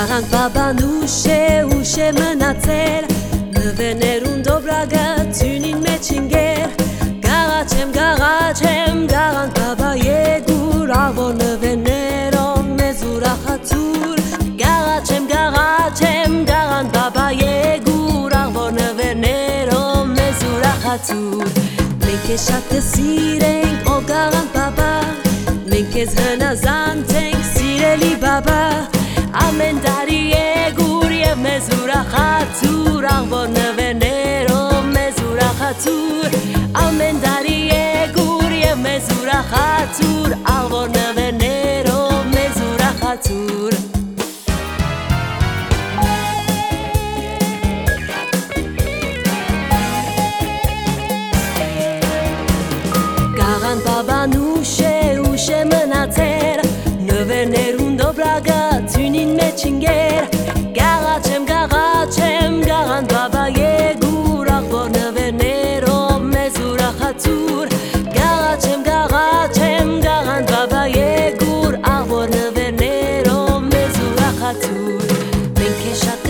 Գաղանք բաբան ուշ է, ուշ է մնացել Նվերներուն դոբրագացյունին մեջ ինգեր Գաղաչ եմ, գաղաչ եմ, գաղանք բաբա եգուր Աղվոր նվերներով մեզ ուրախացուր Գաղաչ եմ, գաղաչ եմ, գաղանք բաբա եգուր Աղվոր նվերներով մեզ ուրախացուր Մենք է շատ է սիրենք, ով գաղանք բաբա Մենք ես հնազանդ ենք, սիրելի բաբա ամեն տարի է գուր եւ մեզ ուրախացուր աղբոր նվերներով մեզ ուրախացուր ամեն տարի է գուր եւ մեզ ուրախացուր աղբոր նվերներով մեզ ուրախացուր Բաբան ուշ է, ուշ է մնացեր, նվերներուն դոբրագա չինգեր Գաղաչեմ, գաղաչեմ, գաղան բաբա եգուր Աղվոր նվերներով մեզ ուրախացուր Գաղաչեմ, գաղաչեմ, գաղան բաբա եգուր Աղվոր նվերներով մեզ ուրախացուր Մենք է շատ